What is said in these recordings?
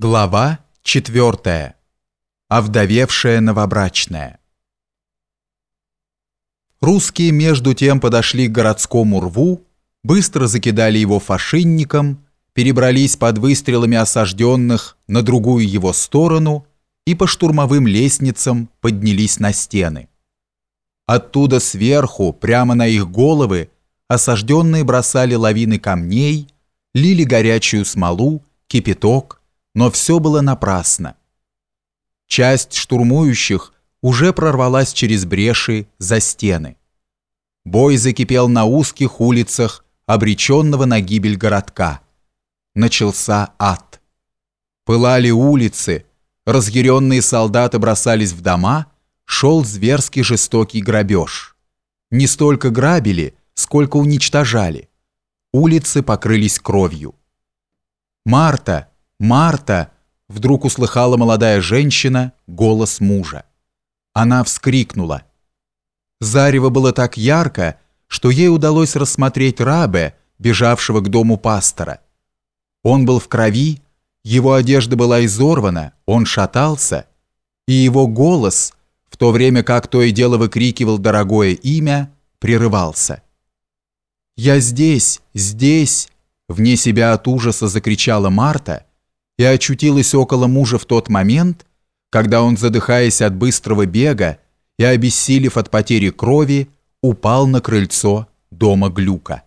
Глава 4. Овдовевшая новобрачная. Русские между тем подошли к городскому рву, быстро закидали его фашинником, перебрались под выстрелами осажденных на другую его сторону и по штурмовым лестницам поднялись на стены. Оттуда сверху, прямо на их головы, осажденные бросали лавины камней, лили горячую смолу, кипяток, но все было напрасно. Часть штурмующих уже прорвалась через бреши за стены. Бой закипел на узких улицах обреченного на гибель городка. Начался ад. Пылали улицы, разъяренные солдаты бросались в дома, шел зверский жестокий грабеж. Не столько грабили, сколько уничтожали. Улицы покрылись кровью. Марта, «Марта!» – вдруг услыхала молодая женщина голос мужа. Она вскрикнула. Зарево было так ярко, что ей удалось рассмотреть Рабе, бежавшего к дому пастора. Он был в крови, его одежда была изорвана, он шатался, и его голос, в то время как то и дело выкрикивал дорогое имя, прерывался. «Я здесь, здесь!» Вне себя от ужаса закричала Марта – и очутилась около мужа в тот момент, когда он, задыхаясь от быстрого бега и обессилев от потери крови, упал на крыльцо дома Глюка.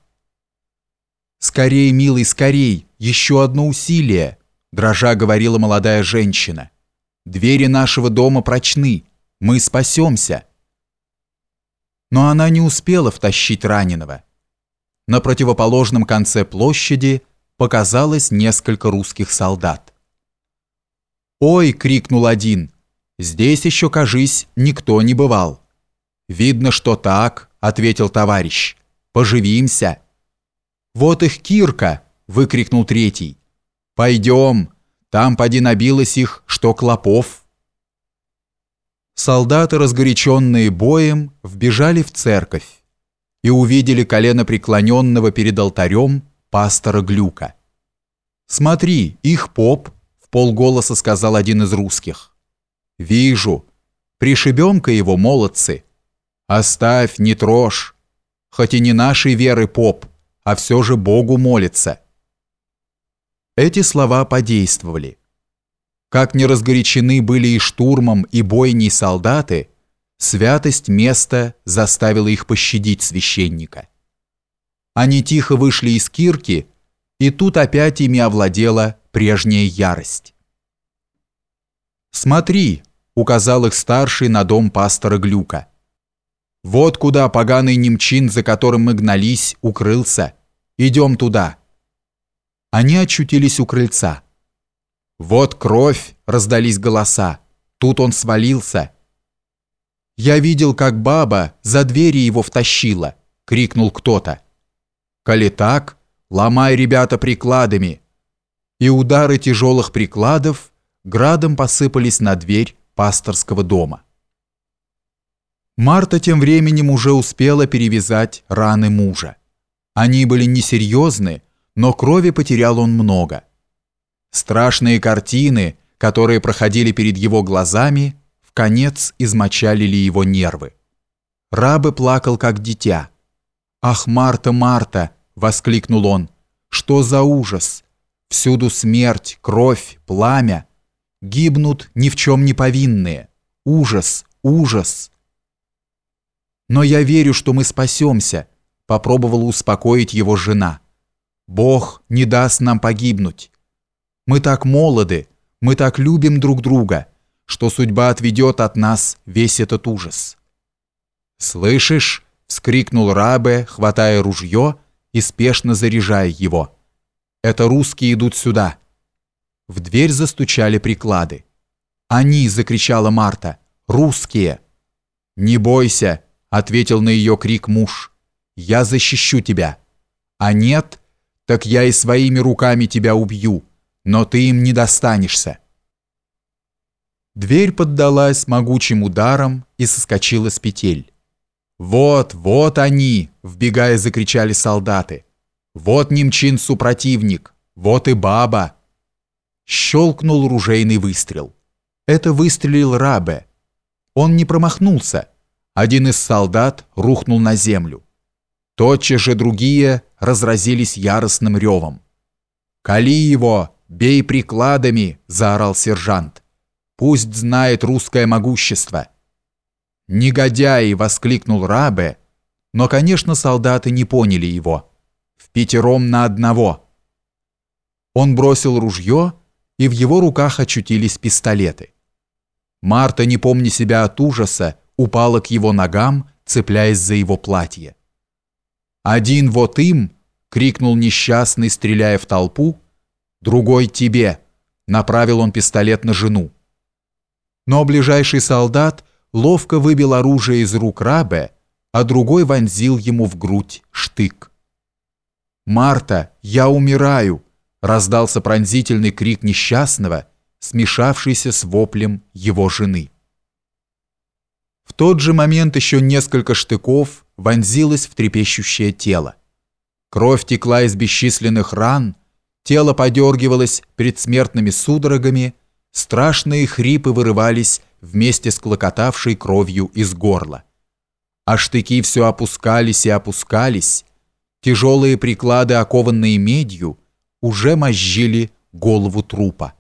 «Скорей, милый, скорей! Еще одно усилие!» дрожа говорила молодая женщина. «Двери нашего дома прочны. Мы спасемся!» Но она не успела втащить раненого. На противоположном конце площади – показалось несколько русских солдат. «Ой!» — крикнул один. «Здесь еще, кажись, никто не бывал». «Видно, что так», — ответил товарищ. «Поживимся». «Вот их Кирка!» — выкрикнул третий. «Пойдем, там поди набилось их, что клопов». Солдаты, разгоряченные боем, вбежали в церковь и увидели колено преклоненного перед алтарем пастора Глюка. «Смотри, их поп», — в полголоса сказал один из русских. «Вижу. Пришибем-ка его, молодцы. Оставь, не трожь. Хоть и не нашей веры поп, а все же Богу молится». Эти слова подействовали. Как не разгорячены были и штурмом, и бойней солдаты, святость места заставила их пощадить священника. Они тихо вышли из кирки, и тут опять ими овладела прежняя ярость. «Смотри», — указал их старший на дом пастора Глюка. «Вот куда поганый немчин, за которым мы гнались, укрылся. Идем туда». Они очутились у крыльца. «Вот кровь!» — раздались голоса. Тут он свалился. «Я видел, как баба за двери его втащила!» — крикнул кто-то. Коли так, ломай, ребята, прикладами. И удары тяжелых прикладов градом посыпались на дверь пасторского дома. Марта тем временем уже успела перевязать раны мужа. Они были несерьезны, но крови потерял он много. Страшные картины, которые проходили перед его глазами, в конец измочалили его нервы. Рабы плакал как дитя. «Ах, Марта, Марта!» — воскликнул он. «Что за ужас! Всюду смерть, кровь, пламя. Гибнут ни в чем не повинные. Ужас, ужас!» «Но я верю, что мы спасемся», — попробовала успокоить его жена. «Бог не даст нам погибнуть. Мы так молоды, мы так любим друг друга, что судьба отведет от нас весь этот ужас». «Слышишь?» Вскрикнул Рабе, хватая ружье и спешно заряжая его. «Это русские идут сюда!» В дверь застучали приклады. «Они!» — закричала Марта. «Русские!» «Не бойся!» — ответил на ее крик муж. «Я защищу тебя!» «А нет, так я и своими руками тебя убью, но ты им не достанешься!» Дверь поддалась могучим ударом и соскочила с петель. «Вот, вот они!» — вбегая закричали солдаты. «Вот немчин супротивник! Вот и баба!» щелкнул ружейный выстрел. Это выстрелил Рабе. Он не промахнулся. Один из солдат рухнул на землю. Тотчас же другие разразились яростным ревом. «Кали его! Бей прикладами!» – заорал сержант. «Пусть знает русское могущество!» «Негодяи!» – воскликнул Рабе, но, конечно, солдаты не поняли его. «В пятером на одного!» Он бросил ружье, и в его руках очутились пистолеты. Марта, не помня себя от ужаса, упала к его ногам, цепляясь за его платье. «Один вот им!» — крикнул несчастный, стреляя в толпу. «Другой тебе!» — направил он пистолет на жену. Но ближайший солдат ловко выбил оружие из рук Рабе, а другой вонзил ему в грудь штык. «Марта, я умираю!» — раздался пронзительный крик несчастного, смешавшийся с воплем его жены. В тот же момент еще несколько штыков вонзилось в трепещущее тело. Кровь текла из бесчисленных ран, тело подергивалось предсмертными судорогами, страшные хрипы вырывались вместе с клокотавшей кровью из горла. А штыки все опускались и опускались, тяжелые приклады, окованные медью, уже мозжили голову трупа.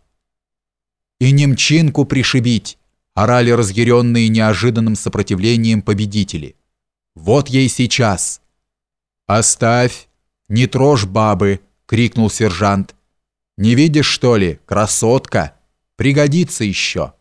«И немчинку пришибить!» орали разъяренные неожиданным сопротивлением победители. «Вот ей сейчас!» «Оставь! Не трожь бабы!» — крикнул сержант. «Не видишь, что ли, красотка? Пригодится еще!»